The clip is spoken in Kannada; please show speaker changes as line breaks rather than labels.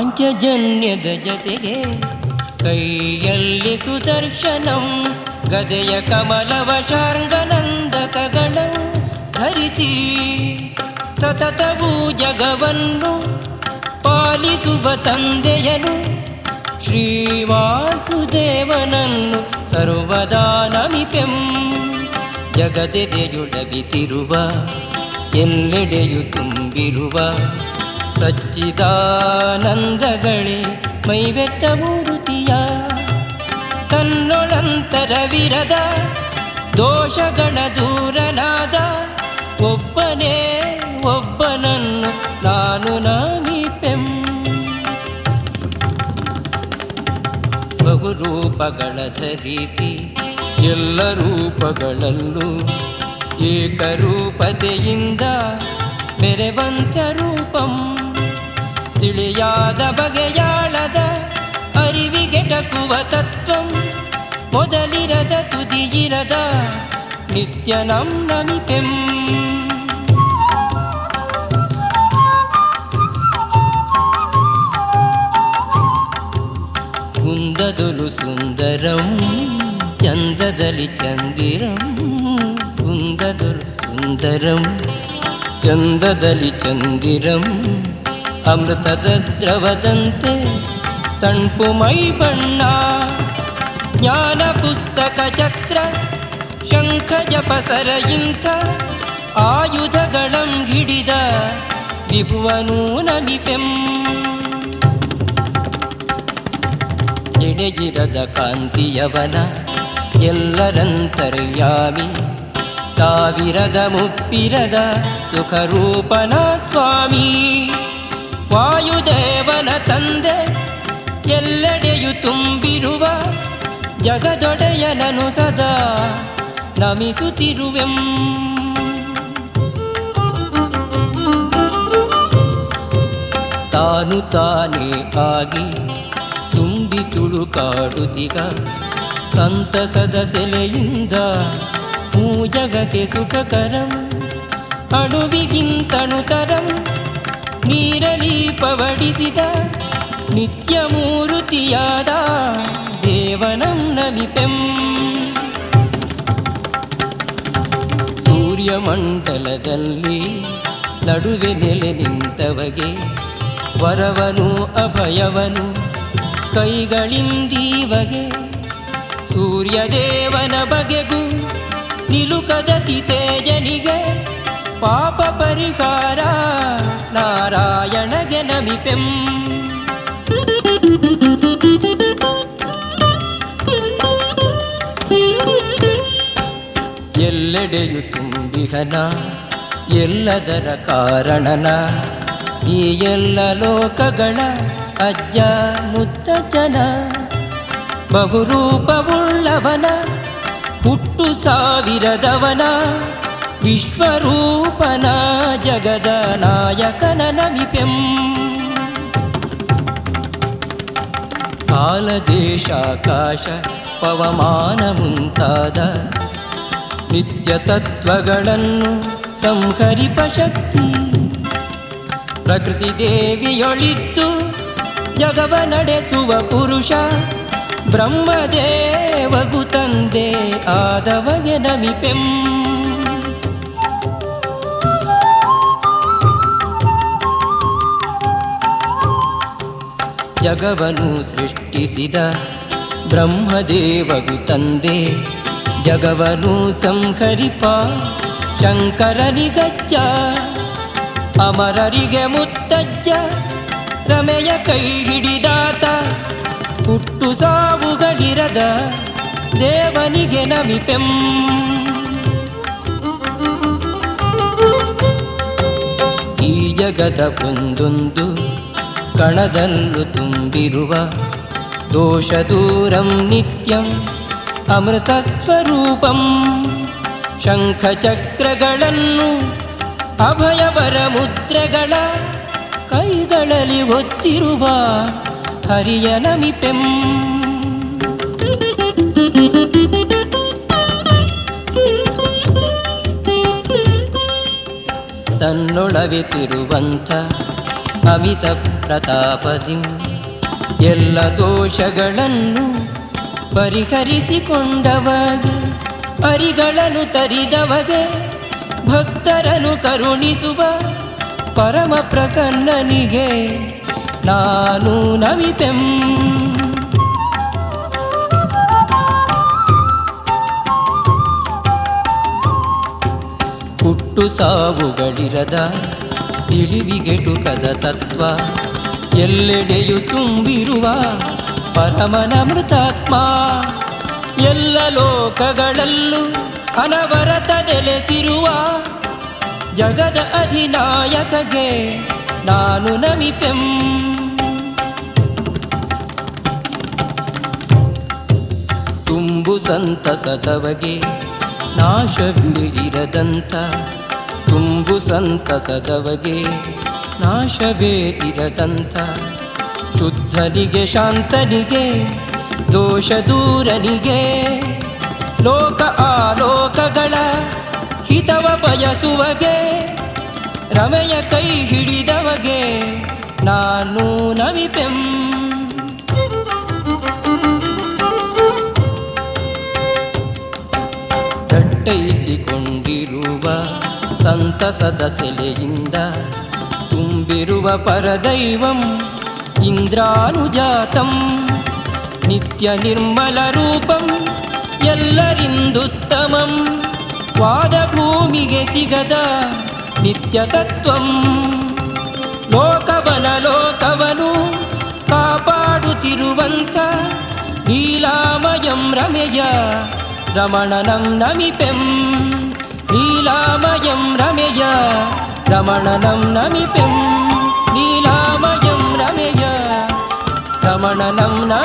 ಪಾಂಚಜನ್ಯದ ಜತೆಗೆ ಕೈಯಲ್ಲಿ ಸುದರ್ಶನಂ, ಗದೆಯ ಕಮಲವ ಶಾರ್ಗನಂದಕಗಳಂ ಧರಿಸಿ ಸತತವೂ ಜಗವನ್ನು ಪಾಲಿಸುವ ತಂದೆಯನು ಶ್ರೀವಾಸುದೇವನನ್ನು ಸರ್ವದಾ ನಮಿಪೆಂ ಜಗದೆದೆಯುಡಬಿತಿರುವ ಎಲ್ಲೆಡೆಯು ತುಂಬಿರುವ ಸಚ್ಚಿದಾನಂದಗಳೇ ಮೈವೆತ್ತ ಮೂರುತಿಯ ತನ್ನೊಳಂತರವಿರದ ದೋಷಗಳ ದೂರನಾದ. ಒಬ್ಬನೇ ಒಬ್ಬನನ್ನು ನಾನು ನಾಮಿಪೆಂ ಬಹುರೂಪಗಳ ಧರಿಸಿ, ಎಲ್ಲ ರೂಪಗಳಲ್ಲೂ ಏಕರೂಪತೆಯಿಂದ ಮೆರೆವಂತ ರೂಪಂ. ತಿಳಿಯಾದ ಬಗೆಯಾಳದ ಅರಿವಿಗೆಟಕುವ ತತ್ವಂ ಮೊದಲಿರದ ತುದಿಯಿರದ ನಿತ್ಯ ನಂ ನಮಿಪೆಂ ಕುಂದದೊಲು ಸುಂದರಂ ಚಂದದಲ್ಲಿ ಚಂದಿರಂ ಕುಂದದೊಲು ಸುಂದರಂ ಚಂದದಲ್ಲಿ ಚಂದಿರಂ ಅಮೃತದ ದ್ರವದಂತೆ ತಂಪು ಮೈ ಬಣ್ಣ, ಜ್ಞಾನ ಪುಸ್ತಕ ಚಕ್ರ, ಶಂಖ ಜಪಸರ ಇಂಥ ಆಯುಧಗಳಂ ಹಿಡಿದ ವಿಭುವನೂ ನಮಿಪೆಂ ಎಡೆಗಿರದ ಕಾಂತಿಯವನ ಎಲ್ಲರಂತರ್ಯಾಮಿ, ಸಾವಿರದ ಮುಪ್ಪಿರದ ಸುಖರೂಪನ ಸ್ವಾಮಿ. ವಾಯುದೇವನ ತಂದೆ ಎಲ್ಲೆಡೆಯು ತುಂಬಿರುವ ಜಗದೊಡೆಯನನು ಸದಾ ನಮಿಸುತ್ತಿರುವೆಂ. ತಾನು ತಾನೇ ಆಗಿ ತುಂಬಿ ತುಳುಕಾಡುತ್ತಿಗ ಸಂತಸದ ಸೆಲೆಯಿಂದ ಮೂಜಗಕ್ಕೆ ಸುಖಕರಂ ಅಣುವಿಗಿಂತಣುತರಂ ಪವಡಿಸಿದ ನಿತ್ಯ ಮೂರುತಿಯಾದ ದೇವನಂ ನಮಿಪೆಂ ಸೂರ್ಯಮಂಡಲದಲ್ಲಿ ನಡುವೆ ನೆಲೆ ನಿಂತವಗೆ ವರವನು, ಅಭಯವನು ಕೈಗಳಿಂದೀವಗೆ. ಸೂರ್ಯದೇವನ ಬಗೆಗೂ ನಿಲುಕದ ತೇಜನಿಗೆ ಪಾಪ ಪರಿಹಾರ ನಾರಾಯಣಗೆ ನಮಿಪೆಂ ಎಲ್ಲೆಡೆಯು ತುಂಬಿಹನ ಎಲ್ಲದರ ಕಾರಣನ ಈ ಎಲ್ಲ ಲೋಕಗಳ ಅಜ್ಜ ಮುತ್ತಜ್ಜನ ಬಹುರೂಪವುಳ್ಳವನ ಹುಟ್ಟು ಸಾವಿರದವನ ವಿಶ್ವರೂಪನ ಜಗದ ನಾಯಕನ ನಮಿಪೆಂ ಕಾಲ ದೇಶಾಕಾಶ ಪವಮಾನ ಮುಂತಾದ ನಿತ್ಯ ತತ್ವಗಳನ್ನು ಸಂಹರಿಪ ಶಕ್ತಿ. ಪ್ರಕೃತಿ ದೇವಿಯೊಳಿದ್ದು ಜಗವ ನಡೆಸುವ ಪುರುಷ, ಬ್ರಹ್ಮದೇವಗು ತಂದೆ ಆದವಗೆ ನಮಿಪೆಂ ಜಗವನು ಸೃಷ್ಟಿಸಿದ ಬ್ರಹ್ಮದೇವಗು ತಂದೆ. ಜಗವನು ಸಂಹರಿಪ ಶಂಕರನಿಗಜ್ಜ ಅಮರರಿಗೆ ಮುತ್ತಜ್ಜ, ರಮೆಯ ಕೈ ಹಿಡಿದಾತ, ಹುಟ್ಟು ಸಾವುಗಳಿರದ ದೇವನಿಗೆ ನಮಿಪೆಂ. ಈ ಜಗದ ಒಂದೊಂದು ಕಣದಲ್ಲೂ ತುಂಬಿರುವ ದೋಷ ದೂರಂ ನಿತ್ಯಂ ಅಮೃತ ಸ್ವರೂಪಂ. ಶಂಖಚಕ್ರಗಳನ್ನು ಅಭಯವರ ಮುದ್ರೆಗಳ ಕೈಗಳಲ್ಲಿ ಹೊತ್ತಿರುವ ಹರಿಯ ನಮಿಪೆಂ ತನ್ನೊಳವೆ ತಿರುವಂಥ ಅಮಿತ ಪ್ರತಾಪದಿಂ. ಎಲ್ಲ ದೋಷಗಳನ್ನು ಪರಿಹರಿಸಿಕೊಂಡವಗೆ ಪರಿಗಳನ್ನು ತರಿದವಗೆ, ಭಕ್ತರನ್ನು ಕರುಣಿಸುವ ಪರಮ ಪ್ರಸನ್ನನಿಗೆ ನಾನು ನವಿತೆಂ. ಹುಟ್ಟು ಸಾವುಗಳಿರದ ತಿಳಿವಿಗೆಟುಕದ ತತ್ವ, ಎಲ್ಲೆಡೆಯು ತುಂಬಿರುವ ಪರಮನಮೃತಾತ್ಮ ಎಲ್ಲ ಲೋಕಗಳಲ್ಲೂ ಅನವರತ ನೆಲೆಸಿರುವ ಜಗದ ಅಧಿನಾಯಕಗೆ ನಾನು ನಮಿಪೆಂ. ತುಂಬು ಸಂತಸದವಗೆ ನಾಶವೇ ತುಂಬು ಸಂತಸದವಗೆ ನಾಶವೇ ಇರದಂತ ಶುದ್ಧನಿಗೆ, ಶಾಂತನಿಗೆ, ದೋಷ ದೂರನಿಗೆ, ಲೋಕ ಆಲೋಕಗಳ ಹಿತವ ಬಯಸುವಗೆ, ರಮೆಯ ಕೈ ಹಿಡಿದವಗೆ ನಾನು ನವಿಪೆಂ. ದಟ್ಟೈಸಿಕೊಂಡಿರುವ ಸಂತಸದ ಸೆಲೆಯಿಂದ ತುಂಬಿರುವ ಪರದೈವಂ ಇಂದ್ರಾನುಜಾತಂ. ನಿತ್ಯ ನಿರ್ಮಲ ರೂಪಂ ಎಲ್ಲರಿಂದುತ್ತಮಂ. ವಾದ ಭೂಮಿಗೆ ಸಿಗದ ನಿತ್ಯ ತತ್ವಂ. ಲೋಕವನ ಲೋಕವನು ಕಾಪಾಡುತ್ತಿರುವಂತ ನೀಲಾಮಯಂ ರಮೆಯ ರಮಣನಂ ನಮಿಪೆಂ. ನೀಲಾಮಯಂ ರಮೆಯ ರಮಣನಂ ನಮಿಪೆಂ ನೀಲಾಮಯಂ ರಮೆಯ ರಮಣನಂ ನಮಿಪೆಂ